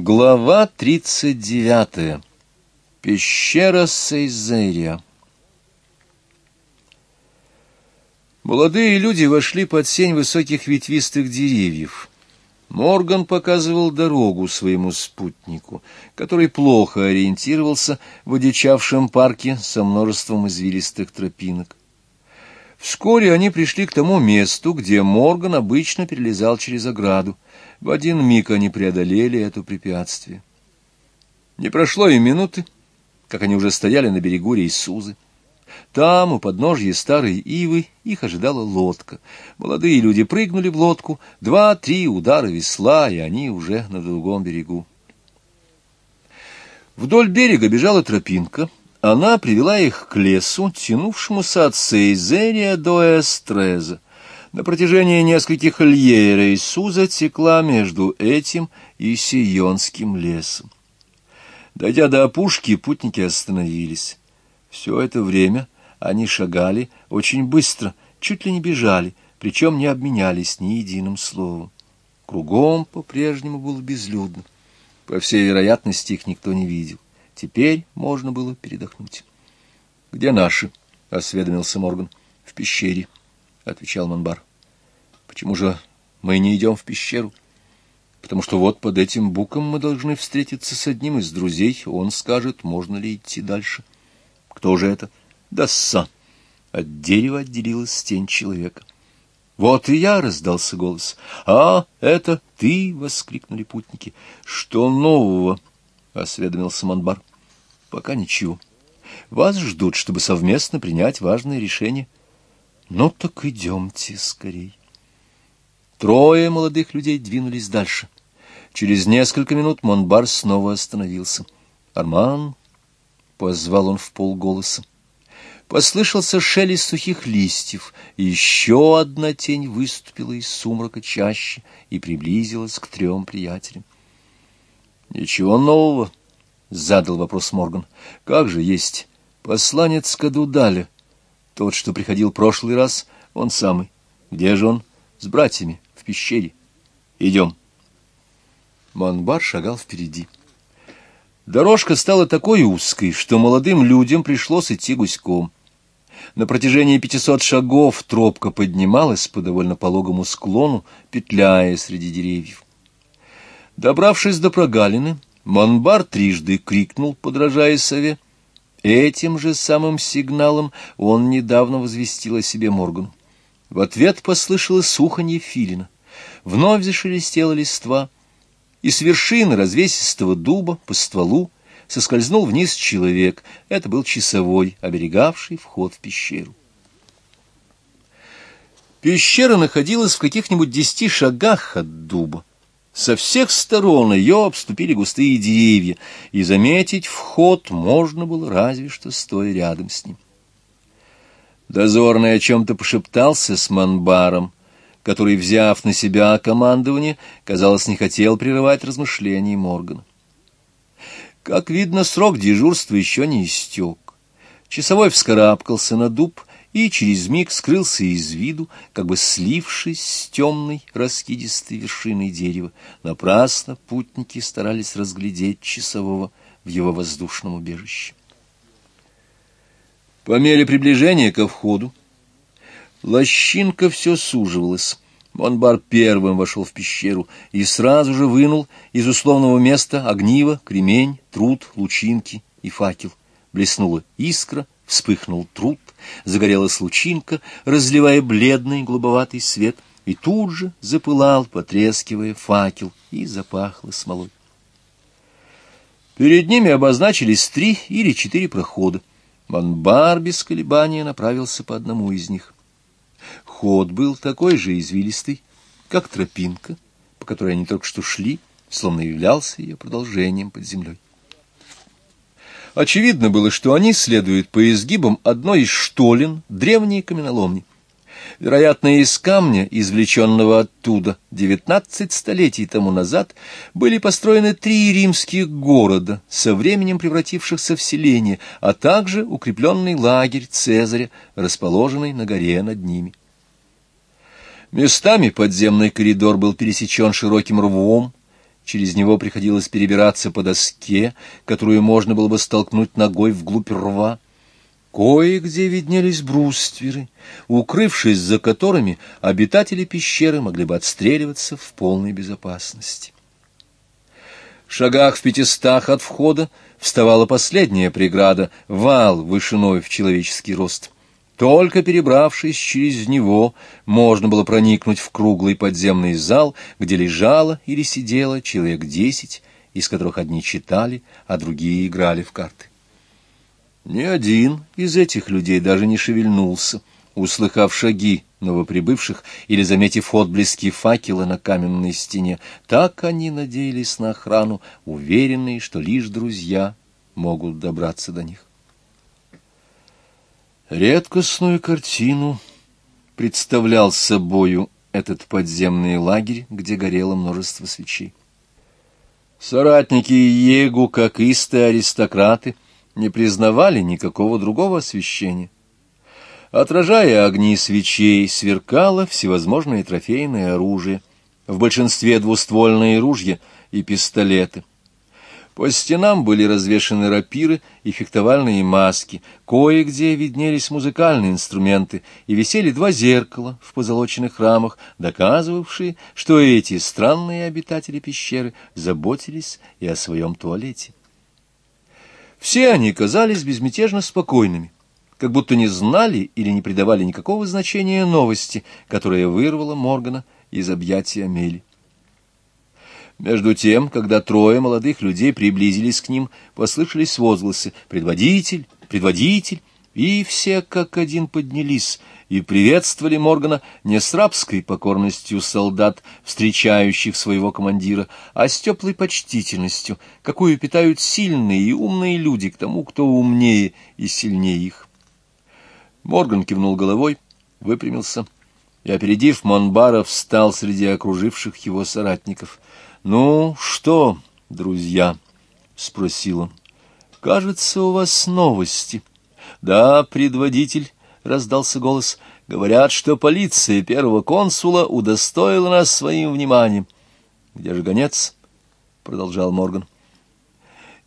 Глава тридцать девятая. Пещера Сейзерия. Молодые люди вошли под сень высоких ветвистых деревьев. Морган показывал дорогу своему спутнику, который плохо ориентировался в одичавшем парке со множеством извилистых тропинок. Вскоре они пришли к тому месту, где Морган обычно перелезал через ограду. В один миг они преодолели это препятствие. Не прошло и минуты, как они уже стояли на берегу Рейсузы. Там, у подножья старой ивы, их ожидала лодка. Молодые люди прыгнули в лодку, два-три удара весла, и они уже на другом берегу. Вдоль берега бежала тропинка, она привела их к лесу, тянувшемуся от Сейзерия до Эстреза. На протяжении нескольких лье Рейсуза текла между этим и Сионским лесом. Дойдя до опушки, путники остановились. Все это время они шагали очень быстро, чуть ли не бежали, причем не обменялись ни единым словом. Кругом по-прежнему было безлюдно. По всей вероятности, их никто не видел. Теперь можно было передохнуть. — Где наши? — осведомился Морган. — В пещере, — отвечал Монбар. — Почему же мы не идем в пещеру? — Потому что вот под этим буком мы должны встретиться с одним из друзей. Он скажет, можно ли идти дальше. — Кто же это? — Дасса. От дерева отделилась тень человека. — Вот и я, — раздался голос. — А, это ты! — воскликнули путники. — Что нового? — осведомился Монбар. Пока ничего. Вас ждут, чтобы совместно принять важное решение. Ну так идемте скорей. Трое молодых людей двинулись дальше. Через несколько минут Монбар снова остановился. «Арман!» — позвал он в полголоса. Послышался шелест сухих листьев, и еще одна тень выступила из сумрака чаще и приблизилась к трем приятелям. «Ничего нового», — задал вопрос Морган. — Как же есть посланец Кадудаля? Тот, что приходил прошлый раз, он самый. Где же он? С братьями, пещере. Идем. Монбар шагал впереди. Дорожка стала такой узкой, что молодым людям пришлось идти гуськом. На протяжении пятисот шагов тропка поднималась по довольно пологому склону, петляя среди деревьев. Добравшись до прогалины, Монбар трижды крикнул, подражая сове. Этим же самым сигналом он недавно возвестил о себе Моргану. В ответ послышалось суханье филина. Вновь зашелестела листва, и с вершины развесистого дуба по стволу соскользнул вниз человек. Это был часовой, оберегавший вход в пещеру. Пещера находилась в каких-нибудь десяти шагах от дуба. Со всех сторон ее обступили густые деревья, и заметить вход можно было разве что стоя рядом с ним. Дозорный о чем-то пошептался с Манбаром, который, взяв на себя командование, казалось, не хотел прерывать размышления Моргана. Как видно, срок дежурства еще не истек. Часовой вскарабкался на дуб и через миг скрылся из виду, как бы слившись с темной раскидистой вершиной дерева. Напрасно путники старались разглядеть часового в его воздушном убежище. По мере приближения ко входу лощинка все суживалась. Монбар первым вошел в пещеру и сразу же вынул из условного места огниво, кремень, труд, лучинки и факел. Блеснула искра — Вспыхнул труд, загорелась лучинка, разливая бледный голубоватый свет, и тут же запылал, потрескивая факел, и запахло смолой. Перед ними обозначились три или четыре прохода. Манбар без колебания направился по одному из них. Ход был такой же извилистый, как тропинка, по которой они только что шли, словно являлся ее продолжением под землей. Очевидно было, что они следуют по изгибам одной из штолен древней каменоломни. Вероятно, из камня, извлеченного оттуда девятнадцать столетий тому назад, были построены три римских города, со временем превратившихся в селение, а также укрепленный лагерь Цезаря, расположенный на горе над ними. Местами подземный коридор был пересечен широким рвом, Через него приходилось перебираться по доске, которую можно было бы столкнуть ногой вглубь рва. Кое-где виднелись брустверы, укрывшись за которыми обитатели пещеры могли бы отстреливаться в полной безопасности. В шагах в пятистах от входа вставала последняя преграда — вал вышиной в человеческий рост. Только перебравшись через него, можно было проникнуть в круглый подземный зал, где лежало или сидело человек десять, из которых одни читали, а другие играли в карты. Ни один из этих людей даже не шевельнулся, услыхав шаги новоприбывших или заметив отблески факела на каменной стене. Так они надеялись на охрану, уверенные, что лишь друзья могут добраться до них. Редкостную картину представлял собою этот подземный лагерь, где горело множество свечей. Соратники Егу, как истые аристократы, не признавали никакого другого освещения. Отражая огни свечей, сверкало всевозможное трофейное оружие, в большинстве двуствольные ружья и пистолеты. По стенам были развешаны рапиры и фехтовальные маски, кое-где виднелись музыкальные инструменты, и висели два зеркала в позолоченных рамах, доказывавшие, что эти странные обитатели пещеры заботились и о своем туалете. Все они казались безмятежно спокойными, как будто не знали или не придавали никакого значения новости, которая вырвала Моргана из объятия Амели. Между тем, когда трое молодых людей приблизились к ним, послышались возгласы «Предводитель! Предводитель!» И все как один поднялись и приветствовали Моргана не с рабской покорностью солдат, встречающих своего командира, а с теплой почтительностью, какую питают сильные и умные люди к тому, кто умнее и сильнее их. Морган кивнул головой, выпрямился и, опередив Монбара, встал среди окруживших его соратников — «Ну что, друзья?» — спросил он. «Кажется, у вас новости». «Да, предводитель», — раздался голос, — «говорят, что полиция первого консула удостоила нас своим вниманием». «Где же гонец?» — продолжал Морган.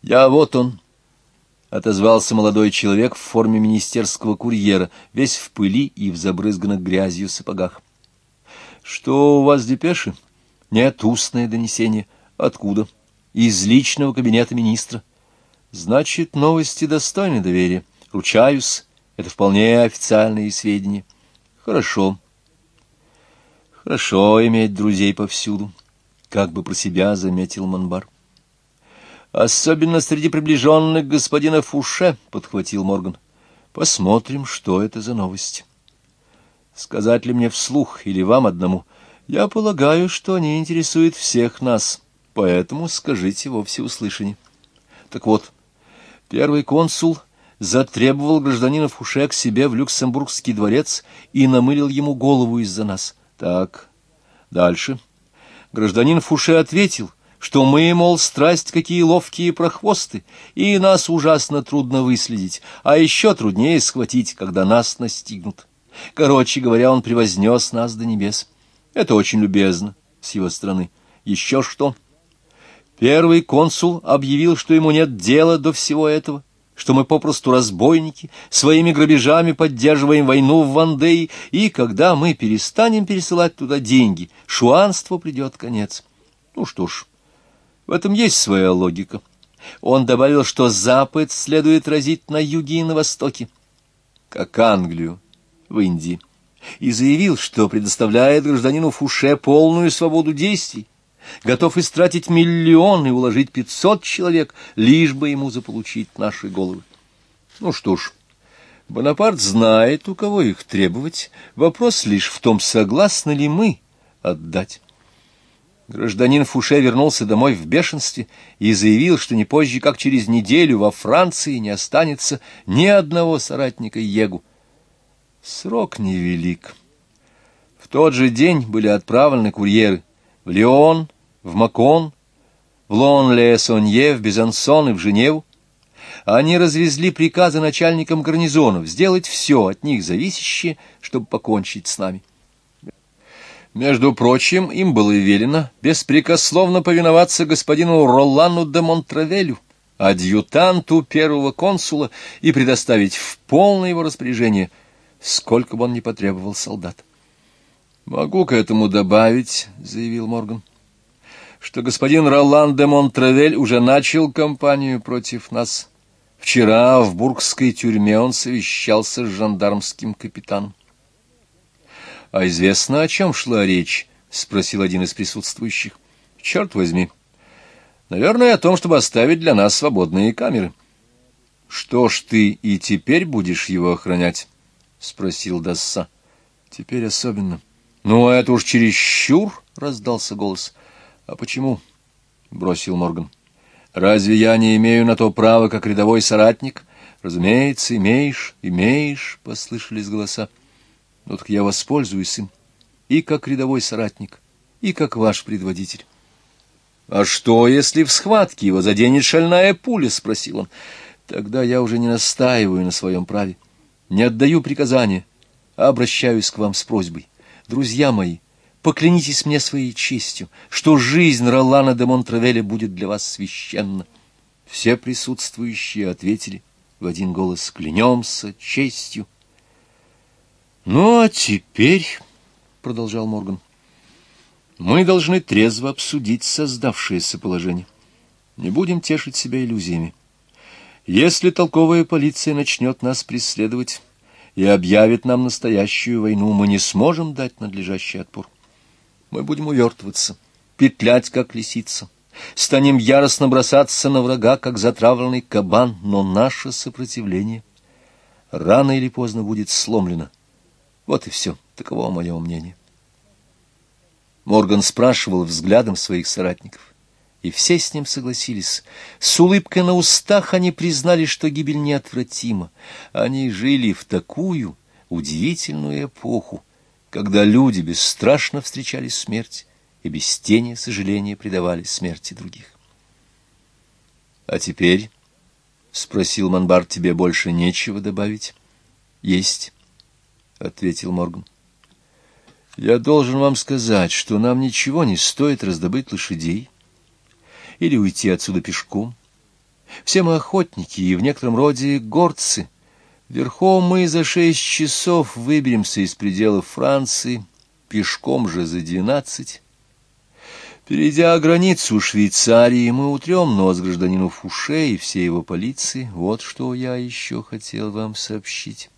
«Я вот он», — отозвался молодой человек в форме министерского курьера, весь в пыли и в забрызганных грязью сапогах. «Что у вас депеши?» Нет, устное донесение. Откуда? Из личного кабинета министра. Значит, новости достойны доверия. Ручаюсь, это вполне официальные сведения. Хорошо. Хорошо иметь друзей повсюду, как бы про себя заметил Монбар. Особенно среди приближенных господина Фуше, подхватил Морган. Посмотрим, что это за новость. Сказать ли мне вслух или вам одному — я полагаю, что они интересуют всех нас, поэтому скажите во всеуслышание. Так вот, первый консул затребовал гражданина Фуше к себе в Люксембургский дворец и намылил ему голову из-за нас. Так, дальше. Гражданин Фуше ответил, что мы, мол, страсть какие ловкие прохвосты, и нас ужасно трудно выследить, а еще труднее схватить, когда нас настигнут. Короче говоря, он превознес нас до небес. Это очень любезно с его стороны. Еще что? Первый консул объявил, что ему нет дела до всего этого, что мы попросту разбойники, своими грабежами поддерживаем войну в Вандее, и когда мы перестанем пересылать туда деньги, шуанству придет конец. Ну что ж, в этом есть своя логика. Он добавил, что Запад следует разить на юге и на востоке, как Англию в Индии и заявил, что предоставляет гражданину Фуше полную свободу действий, готов истратить миллион и уложить пятьсот человек, лишь бы ему заполучить наши головы. Ну что ж, Бонапарт знает, у кого их требовать, вопрос лишь в том, согласны ли мы отдать. Гражданин Фуше вернулся домой в бешенстве и заявил, что не позже, как через неделю во Франции не останется ни одного соратника Егу. Срок невелик. В тот же день были отправлены курьеры в Лион, в Макон, в Лон-Ле-Сонье, в Безансон и в Женеву. Они развезли приказы начальникам гарнизонов сделать все от них зависящее, чтобы покончить с нами. Между прочим, им было велено беспрекословно повиноваться господину Ролану де Монтравелю, адъютанту первого консула, и предоставить в полное его распоряжение, сколько бы он ни потребовал солдат. «Могу к этому добавить», — заявил Морган, — «что господин Ролан де Монтравель уже начал кампанию против нас. Вчера в бургской тюрьме он совещался с жандармским капитаном. — А известно, о чем шла речь? — спросил один из присутствующих. — Черт возьми. Наверное, о том, чтобы оставить для нас свободные камеры. — Что ж ты и теперь будешь его охранять? — спросил Дасса. — Теперь особенно. — Ну, это уж чересчур, — раздался голос. — А почему? — бросил Морган. — Разве я не имею на то права, как рядовой соратник? — Разумеется, имеешь, имеешь, — послышались голоса. — ну так я воспользуюсь им и как рядовой соратник, и как ваш предводитель. — А что, если в схватке его заденет шальная пуля? — спросил он. — Тогда я уже не настаиваю на своем праве, не отдаю приказания, а обращаюсь к вам с просьбой. Друзья мои, поклянитесь мне своей честью, что жизнь Ролана де Монтравеля будет для вас священна. Все присутствующие ответили в один голос «Клянемся честью». «Ну, а теперь...» — продолжал Морган. «Мы должны трезво обсудить создавшееся положение. Не будем тешить себя иллюзиями. Если толковая полиция начнет нас преследовать и объявит нам настоящую войну, мы не сможем дать надлежащий отпор. Мы будем увертываться, петлять, как лисица, станем яростно бросаться на врага, как затравленный кабан, но наше сопротивление рано или поздно будет сломлено» Вот и все. Таково мое мнение. Морган спрашивал взглядом своих соратников, и все с ним согласились. С улыбкой на устах они признали, что гибель неотвратима. Они жили в такую удивительную эпоху, когда люди бесстрашно встречали смерть и без тени сожаления предавали смерти других. — А теперь, — спросил Монбар, — тебе больше нечего добавить? — Есть ответил Морган. Я должен вам сказать, что нам ничего не стоит раздобыть лошадей или уйти отсюда пешком. Все мы охотники и в некотором роде горцы. Верхом мы за шесть часов выберемся из пределов Франции, пешком же за двенадцать. Перейдя границу Швейцарии, мы утрем нос гражданину Фуше и всей его полиции. Вот что я еще хотел вам сообщить.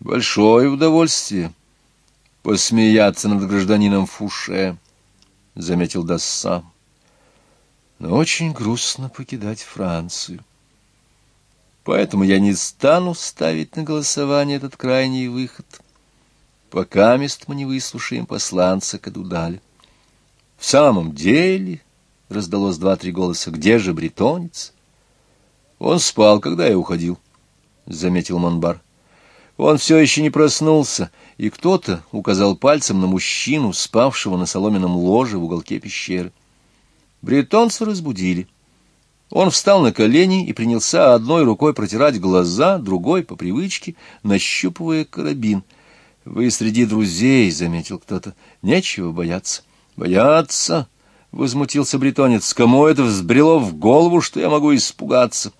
Большое удовольствие посмеяться над гражданином Фуше, — заметил Дасса. Но очень грустно покидать Францию. Поэтому я не стану ставить на голосование этот крайний выход, пока мест мы не выслушаем посланца Кадудаля. В самом деле, — раздалось два-три голоса, — где же бретонец? Он спал, когда я уходил, — заметил Монбар. — он все еще не проснулся, и кто-то указал пальцем на мужчину, спавшего на соломенном ложе в уголке пещеры. Бретонца разбудили. Он встал на колени и принялся одной рукой протирать глаза, другой, по привычке, нащупывая карабин. — Вы среди друзей, — заметил кто-то, — нечего бояться. — Бояться? — возмутился бретонец. — Кому это взбрело в голову, что я могу испугаться?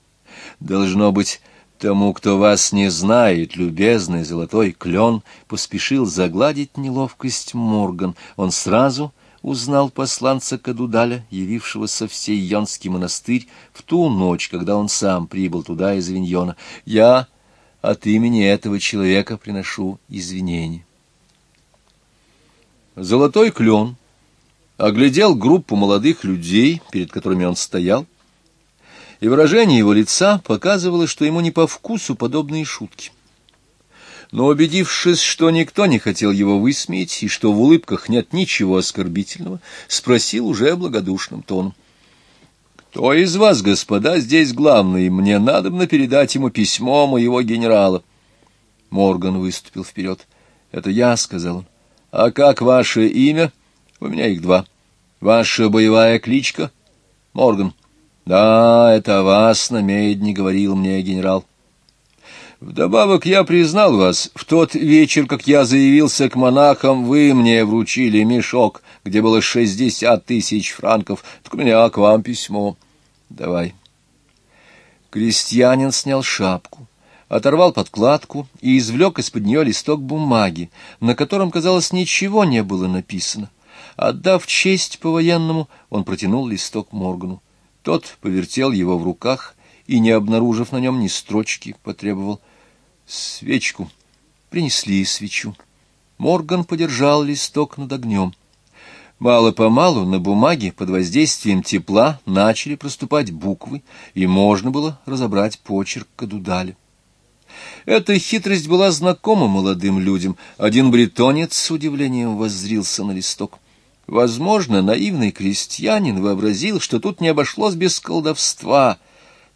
— Должно быть... Тому, кто вас не знает, любезный золотой клен, поспешил загладить неловкость Морган. Он сразу узнал посланца Кадудаля, явившегося в Сейонский монастырь в ту ночь, когда он сам прибыл туда из Авиньона. Я от имени этого человека приношу извинения. Золотой клен оглядел группу молодых людей, перед которыми он стоял, и выражение его лица показывало, что ему не по вкусу подобные шутки. Но убедившись, что никто не хотел его высмеять и что в улыбках нет ничего оскорбительного, спросил уже благодушным тоном. «Кто из вас, господа, здесь главный? Мне надобно передать ему письмо моего генерала». Морган выступил вперед. «Это я», — сказал он. «А как ваше имя?» «У меня их два. Ваша боевая кличка?» «Морган». Да, это вас на медне говорил мне генерал. Вдобавок я признал вас. В тот вечер, как я заявился к монахам, вы мне вручили мешок, где было шестьдесят тысяч франков. Так у меня к вам письмо. Давай. Крестьянин снял шапку, оторвал подкладку и извлек из-под нее листок бумаги, на котором, казалось, ничего не было написано. Отдав честь по-военному, он протянул листок Моргану. Тот повертел его в руках и, не обнаружив на нем ни строчки, потребовал свечку. Принесли свечу. Морган подержал листок над огнем. Мало-помалу на бумаге под воздействием тепла начали проступать буквы, и можно было разобрать почерк Кадудаля. Эта хитрость была знакома молодым людям. Один бретонец с удивлением воззрился на листок. Возможно, наивный крестьянин вообразил, что тут не обошлось без колдовства.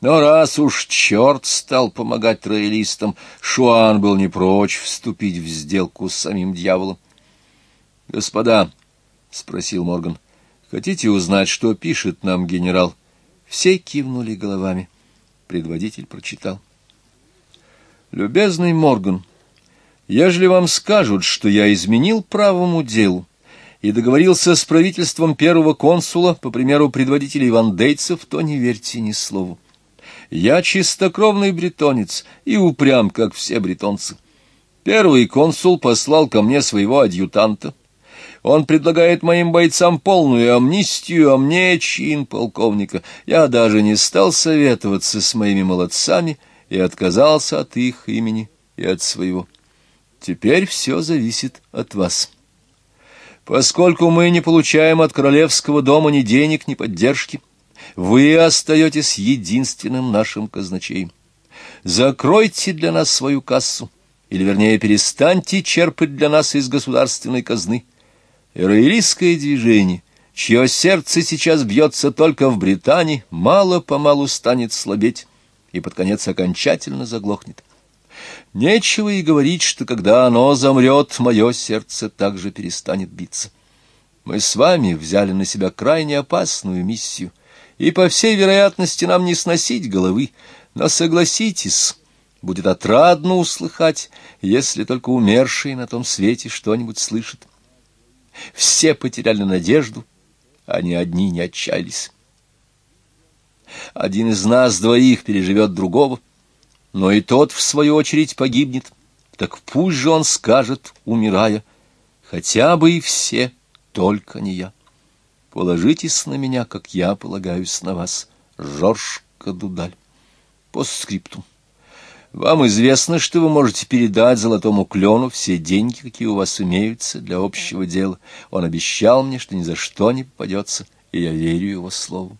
Но раз уж черт стал помогать роялистам, Шуан был не прочь вступить в сделку с самим дьяволом. — Господа, — спросил Морган, — хотите узнать, что пишет нам генерал? Все кивнули головами. Предводитель прочитал. — Любезный Морган, ежели вам скажут, что я изменил правому делу, и договорился с правительством первого консула, по примеру предводителей вандейцев, то не верьте ни слову. Я чистокровный бретонец и упрям, как все бретонцы. Первый консул послал ко мне своего адъютанта. Он предлагает моим бойцам полную амнистию, а мне чин полковника. Я даже не стал советоваться с моими молодцами и отказался от их имени и от своего. Теперь все зависит от вас». Поскольку мы не получаем от королевского дома ни денег, ни поддержки, вы остаетесь единственным нашим казначеем. Закройте для нас свою кассу, или, вернее, перестаньте черпать для нас из государственной казны. Роялистское движение, чье сердце сейчас бьется только в Британии, мало-помалу станет слабеть и под конец окончательно заглохнет. Нечего и говорить, что когда оно замрет, мое сердце также перестанет биться. Мы с вами взяли на себя крайне опасную миссию, и, по всей вероятности, нам не сносить головы, но согласитесь, будет отрадно услыхать, если только умершие на том свете что-нибудь слышат. Все потеряли надежду, они одни не отчаялись. Один из нас двоих переживет другого — но и тот, в свою очередь, погибнет. Так пусть же он скажет, умирая, хотя бы и все, только не я. Положитесь на меня, как я полагаюсь на вас. Жорж Кадудаль. Постскриптум. Вам известно, что вы можете передать золотому клену все деньги, какие у вас имеются для общего дела. Он обещал мне, что ни за что не попадется, и я верю его слову.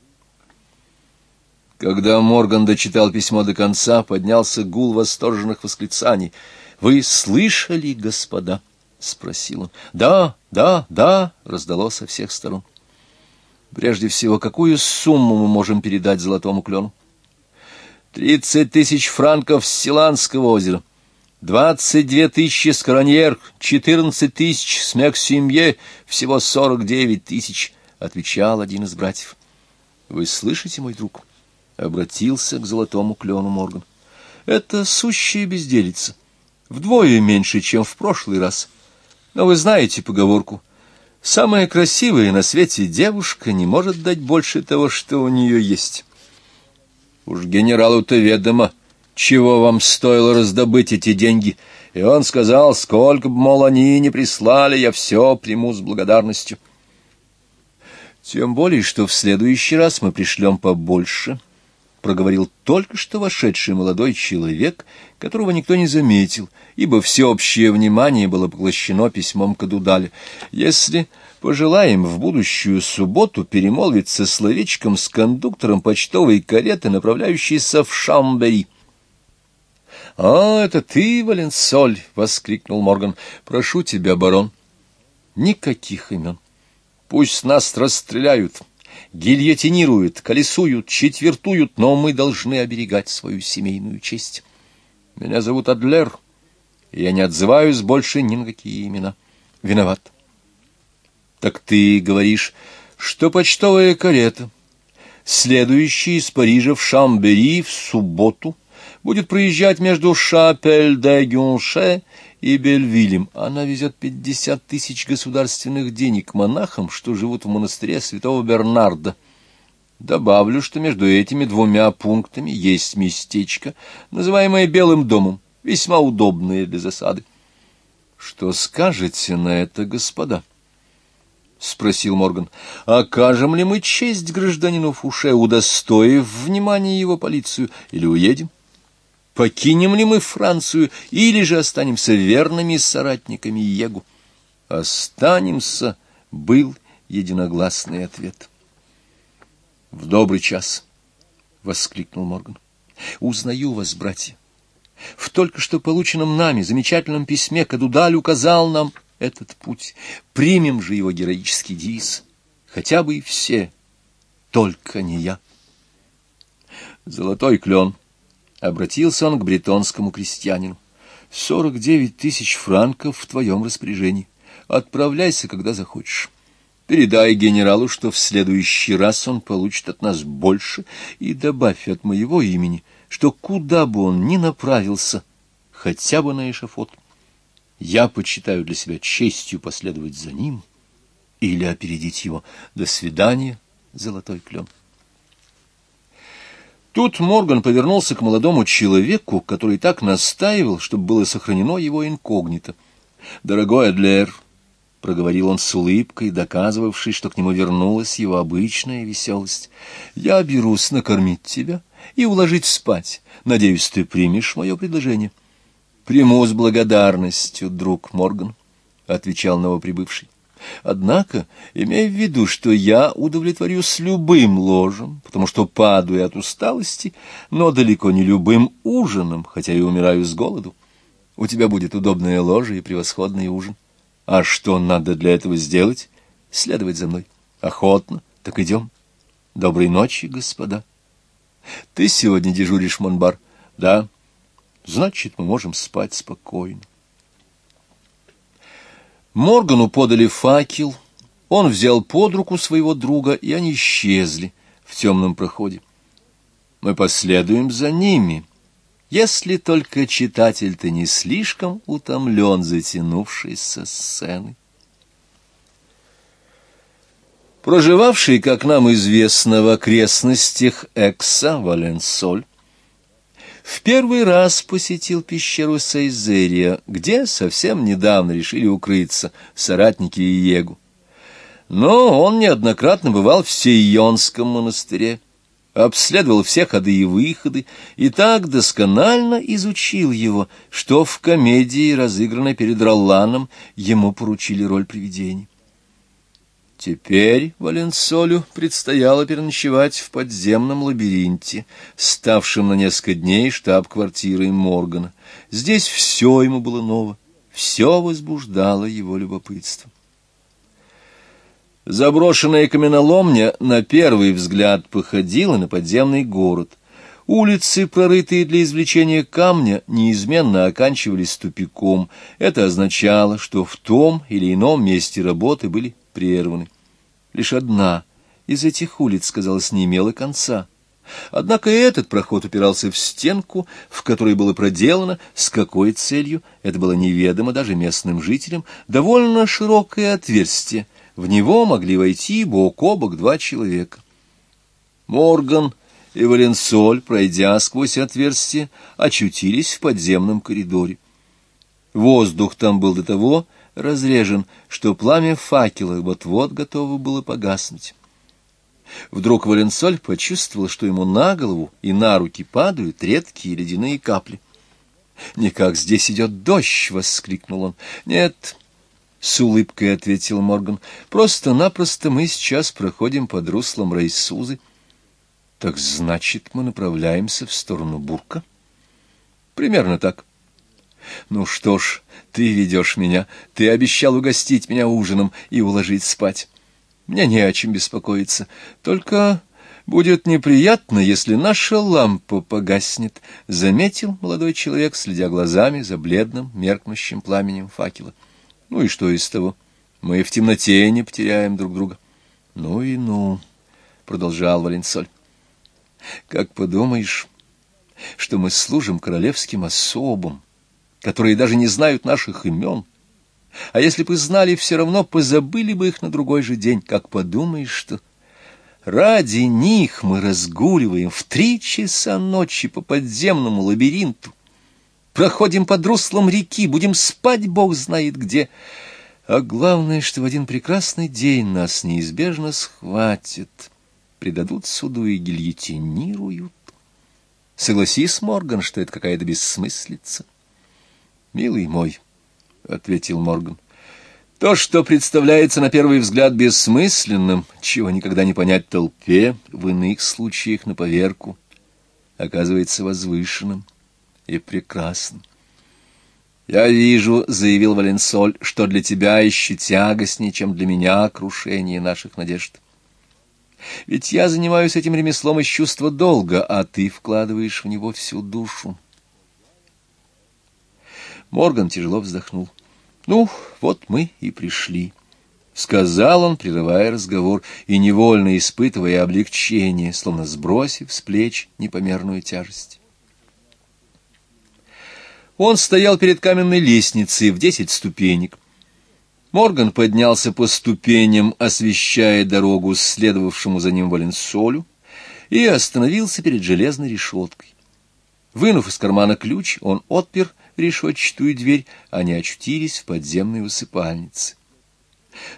Когда Морган дочитал письмо до конца, поднялся гул восторженных восклицаний. «Вы слышали, господа?» — спросил он. «Да, да, да!» — раздалось со всех сторон. «Прежде всего, какую сумму мы можем передать золотому клену?» «Тридцать тысяч франков с Силанского озера, двадцать две тысячи с Короньер, четырнадцать тысяч с Мексимье, всего сорок девять тысяч», — отвечал один из братьев. «Вы слышите, мой друг?» — обратился к золотому клену Морган. — Это сущая безделица. Вдвое меньше, чем в прошлый раз. Но вы знаете поговорку. Самая красивая на свете девушка не может дать больше того, что у нее есть. Уж генералу-то ведомо, чего вам стоило раздобыть эти деньги. И он сказал, сколько бы, мол, они не прислали, я все приму с благодарностью. Тем более, что в следующий раз мы пришлем побольше, — проговорил только что вошедший молодой человек, которого никто не заметил, ибо всеобщее внимание было поглощено письмом Кадудаля. Если пожелаем в будущую субботу перемолвиться словечком с кондуктором почтовой кареты, направляющейся в Шамбери. — А, это ты, Валенсоль! — воскликнул Морган. — Прошу тебя, барон. — Никаких имен. Пусть нас расстреляют. — гильотинируют, колесуют, четвертуют, но мы должны оберегать свою семейную честь. Меня зовут Адлер, и я не отзываюсь больше ни на какие имена. Виноват. Так ты говоришь, что почтовая карета, следующая из Парижа в Шамбери в субботу, будет проезжать между Шапель-де-Гюнше и Бельвилем. Она везет пятьдесят тысяч государственных денег монахам, что живут в монастыре святого Бернарда. Добавлю, что между этими двумя пунктами есть местечко, называемое Белым домом, весьма удобное для засады. — Что скажете на это, господа? — спросил Морган. — Окажем ли мы честь гражданину Фуше, удостоив внимания его полицию, или уедем? Покинем ли мы Францию, или же останемся верными соратниками Егу? — Останемся, — был единогласный ответ. — В добрый час, — воскликнул Морган. — Узнаю вас, братья. В только что полученном нами замечательном письме Кадудаль указал нам этот путь. Примем же его героический девиз. Хотя бы и все, только не я. Золотой клен. Обратился он к бретонскому крестьянину. Сорок девять тысяч франков в твоем распоряжении. Отправляйся, когда захочешь. Передай генералу, что в следующий раз он получит от нас больше, и добавь от моего имени — что куда бы он ни направился, хотя бы на эшафот, я почитаю для себя честью последовать за ним или опередить его. До свидания, золотой клен. Тут Морган повернулся к молодому человеку, который так настаивал, чтобы было сохранено его инкогнито. «Дорогой Адлер», — проговорил он с улыбкой, доказывавший, что к нему вернулась его обычная веселость, — «я берусь накормить тебя» и уложить спать. Надеюсь, ты примешь мое предложение. — Приму с благодарностью, друг Морган, — отвечал новоприбывший. Однако, имея в виду, что я удовлетворю с любым ложем, потому что падаю от усталости, но далеко не любым ужином, хотя и умираю с голоду. У тебя будет удобное ложе и превосходный ужин. А что надо для этого сделать? Следовать за мной. Охотно. Так идем. Доброй ночи, господа. Ты сегодня дежуришь, Монбар? Да. Значит, мы можем спать спокойно. Моргану подали факел. Он взял под руку своего друга, и они исчезли в темном проходе. Мы последуем за ними, если только читатель-то не слишком утомлен затянувшейся сцены. Проживавший, как нам известно, в окрестностях Экса, Валенсоль, в первый раз посетил пещеру Сейзерия, где совсем недавно решили укрыться соратники Иегу. Но он неоднократно бывал в Сейонском монастыре, обследовал все ходы и выходы и так досконально изучил его, что в комедии, разыгранной перед Ролланом, ему поручили роль привидения. Теперь Валенсолю предстояло переночевать в подземном лабиринте, ставшем на несколько дней штаб-квартирой Моргана. Здесь все ему было ново, все возбуждало его любопытство. Заброшенная каменоломня на первый взгляд походила на подземный город. Улицы, прорытые для извлечения камня, неизменно оканчивались тупиком. Это означало, что в том или ином месте работы были прерваны. Лишь одна из этих улиц, казалось, не имела конца. Однако и этот проход упирался в стенку, в которой было проделано, с какой целью, это было неведомо даже местным жителям, довольно широкое отверстие. В него могли войти бок о бок два человека. Морган и Валенсоль, пройдя сквозь отверстие, очутились в подземном коридоре. Воздух там был до того разрежен, что пламя факела вот-вот готово было погаснуть. Вдруг Валенсоль почувствовал, что ему на голову и на руки падают редкие ледяные капли. «Никак здесь идет дождь!» — воскликнул он. «Нет!» — с улыбкой ответил Морган. «Просто-напросто мы сейчас проходим под руслом Рейсузы». «Так значит, мы направляемся в сторону Бурка?» «Примерно так». «Ну что ж, ты ведешь меня, ты обещал угостить меня ужином и уложить спать. Мне не о чем беспокоиться, только будет неприятно, если наша лампа погаснет», — заметил молодой человек, следя глазами за бледным, меркнущим пламенем факела. «Ну и что из того? Мы в темноте не потеряем друг друга». «Ну и ну», — продолжал Валенсоль. «Как подумаешь...» что мы служим королевским особам, которые даже не знают наших имен. А если бы знали, все равно позабыли бы их на другой же день, как подумаешь, что... Ради них мы разгуливаем в три часа ночи по подземному лабиринту, проходим под руслом реки, будем спать бог знает где. А главное, что в один прекрасный день нас неизбежно схватят, предадут суду и гильотинируют. Согласись, Морган, что это какая-то бессмыслица. Милый мой, — ответил Морган, — то, что представляется на первый взгляд бессмысленным, чего никогда не понять толпе, в иных случаях на поверку, оказывается возвышенным и прекрасным. «Я вижу, — заявил Валенсоль, — что для тебя еще тягостнее, чем для меня крушение наших надежд. Ведь я занимаюсь этим ремеслом из чувства долга, а ты вкладываешь в него всю душу. Морган тяжело вздохнул. «Ну, вот мы и пришли», — сказал он, прерывая разговор и невольно испытывая облегчение, словно сбросив с плеч непомерную тяжесть. Он стоял перед каменной лестницей в десять ступенек. Морган поднялся по ступеням, освещая дорогу следовавшему за ним Валенсолю, и остановился перед железной решеткой. Вынув из кармана ключ, он отпер решетчатую дверь, они очутились в подземной усыпальнице.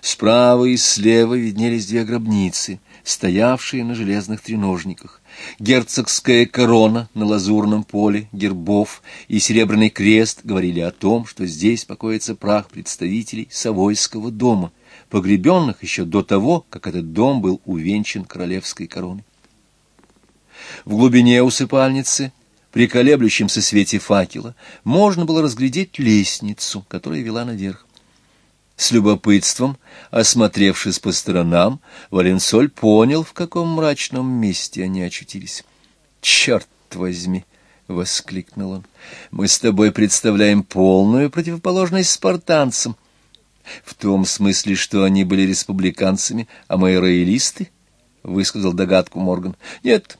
Справа и слева виднелись две гробницы, стоявшие на железных треножниках. Герцогская корона на лазурном поле, гербов и серебряный крест говорили о том, что здесь покоится прах представителей Савойского дома, погребенных еще до того, как этот дом был увенчан королевской короной. В глубине усыпальницы при колеблющемся свете факела можно было разглядеть лестницу, которая вела наверх. С любопытством, осмотревшись по сторонам, Валенсоль понял, в каком мрачном месте они очутились. «Черт возьми!» — воскликнул он. «Мы с тобой представляем полную противоположность спартанцам. В том смысле, что они были республиканцами, а мы роялисты?» — высказал догадку Морган. «Нет,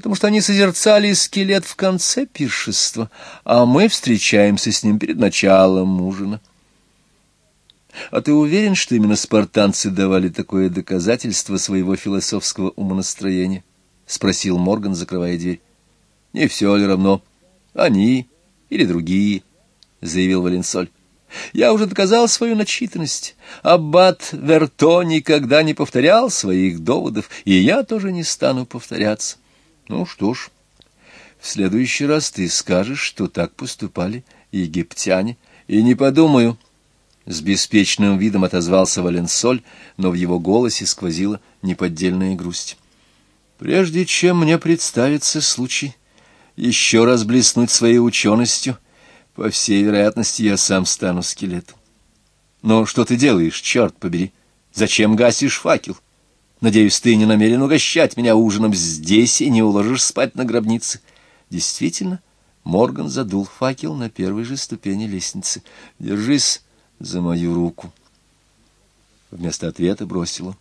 потому что они созерцали скелет в конце пиршества, а мы встречаемся с ним перед началом ужина. А ты уверен, что именно спартанцы давали такое доказательство своего философского умонастроения? — спросил Морган, закрывая дверь. — Не все ли равно? Они или другие, — заявил Валенсоль. Я уже доказал свою начитанность. Аббат Верто никогда не повторял своих доводов, и я тоже не стану повторяться. Ну что ж, в следующий раз ты скажешь, что так поступали египтяне, и не подумаю. С беспечным видом отозвался Валенсоль, но в его голосе сквозила неподдельная грусть. Прежде чем мне представится случай еще раз блеснуть своей ученостью, по всей вероятности, я сам стану скелетом. Но что ты делаешь, черт побери? Зачем гасишь факел? — Надеюсь, ты не намерен угощать меня ужином здесь и не уложишь спать на гробнице. Действительно, Морган задул факел на первой же ступени лестницы. Держись за мою руку. Вместо ответа бросила.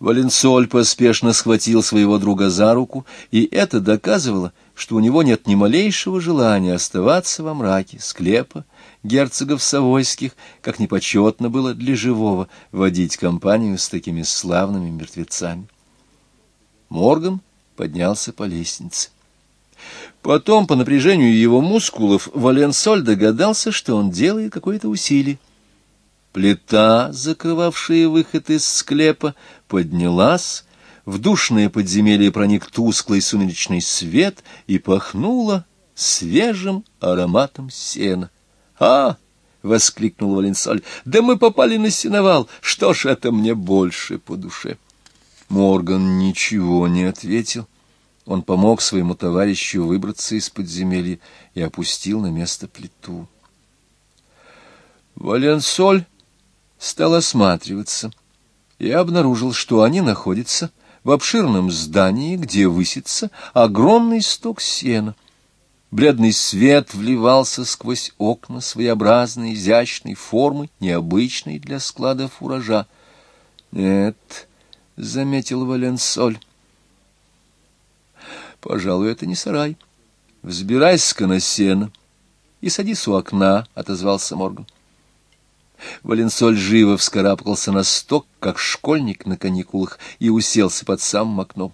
Валенсоль поспешно схватил своего друга за руку, и это доказывало, что у него нет ни малейшего желания оставаться во мраке склепа герцогов Савойских, как непочетно было для живого водить компанию с такими славными мертвецами. Морган поднялся по лестнице. Потом, по напряжению его мускулов, Валенсоль догадался, что он делает какое-то усилие. Плита, закрывавшая выход из склепа, поднялась, в душное подземелье проник тусклый сумеречный свет и пахнуло свежим ароматом сена. «А!» — воскликнул Валенсоль. «Да мы попали на сеновал! Что ж это мне больше по душе?» Морган ничего не ответил. Он помог своему товарищу выбраться из подземелья и опустил на место плиту. Валенсоль стал осматриваться и обнаружил, что они находятся в обширном здании, где высится огромный сток сена — Бледный свет вливался сквозь окна своеобразной изящной формы, необычной для складов урожа. — Нет, — заметил Валенсоль, — Пожалуй, это не сарай. Взбирайся-ка на сено и садись у окна, — отозвался Морган. Валенсоль живо вскарабкался на сток, как школьник на каникулах, и уселся под самым окном.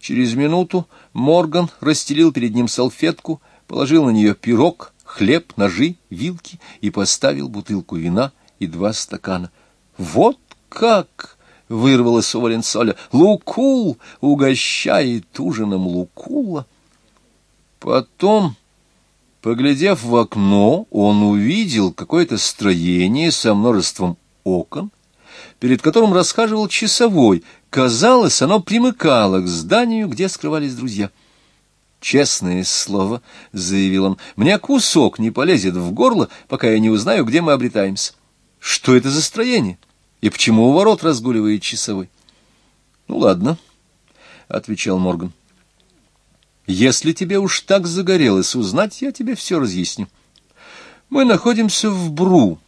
Через минуту Морган расстелил перед ним салфетку, положил на нее пирог, хлеб, ножи, вилки и поставил бутылку вина и два стакана. «Вот как!» — вырвалось у Валенсоля. «Лукул угощает ужином Лукула!» Потом Поглядев в окно, он увидел какое-то строение со множеством окон, перед которым расхаживал часовой. Казалось, оно примыкало к зданию, где скрывались друзья. «Честное слово», — заявил он, — «мне кусок не полезет в горло, пока я не узнаю, где мы обретаемся. Что это за строение? И почему у ворот разгуливает часовой?» «Ну, ладно», — отвечал Морган. Если тебе уж так загорелось узнать, я тебе все разъясню. Мы находимся в Бру,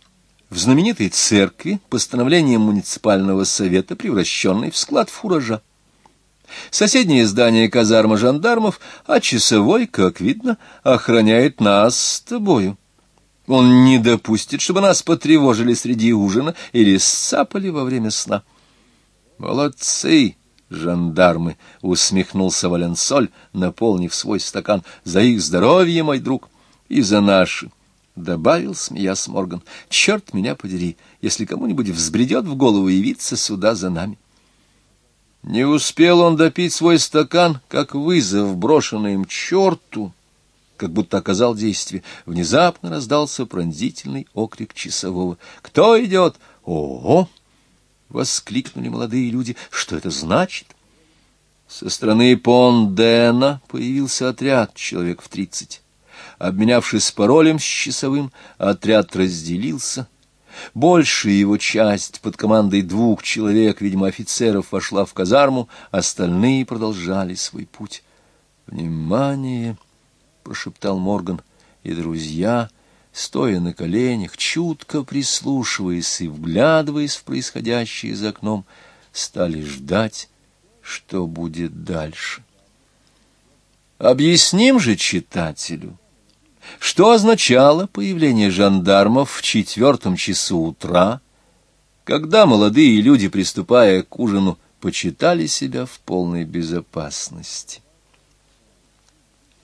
в знаменитой церкви, постановлением муниципального совета, превращенной в склад фуража. Соседнее здание казарма жандармов, а часовой, как видно, охраняет нас с тобою. Он не допустит, чтобы нас потревожили среди ужина или сцапали во время сна. Молодцы! жандармы, — усмехнулся Валенсоль, наполнив свой стакан. — За их здоровье, мой друг, и за наши. — добавил, смеясь Морган. — Черт меня подери, если кому-нибудь взбредет в голову явиться сюда за нами. Не успел он допить свой стакан, как вызов, брошенный им черту, как будто оказал действие. Внезапно раздался пронзительный окрик часового. «Кто идет?» «Ого!» — воскликнули молодые люди. — Что это значит? Со стороны Пондена появился отряд, человек в тридцать. Обменявшись паролем с часовым, отряд разделился. Большая его часть под командой двух человек, видимо, офицеров, вошла в казарму, остальные продолжали свой путь. «Внимание!» — прошептал Морган, и друзья стоя на коленях, чутко прислушиваясь и вглядываясь в происходящее за окном, стали ждать, что будет дальше. Объясним же читателю, что означало появление жандармов в четвертом часу утра, когда молодые люди, приступая к ужину, почитали себя в полной безопасности.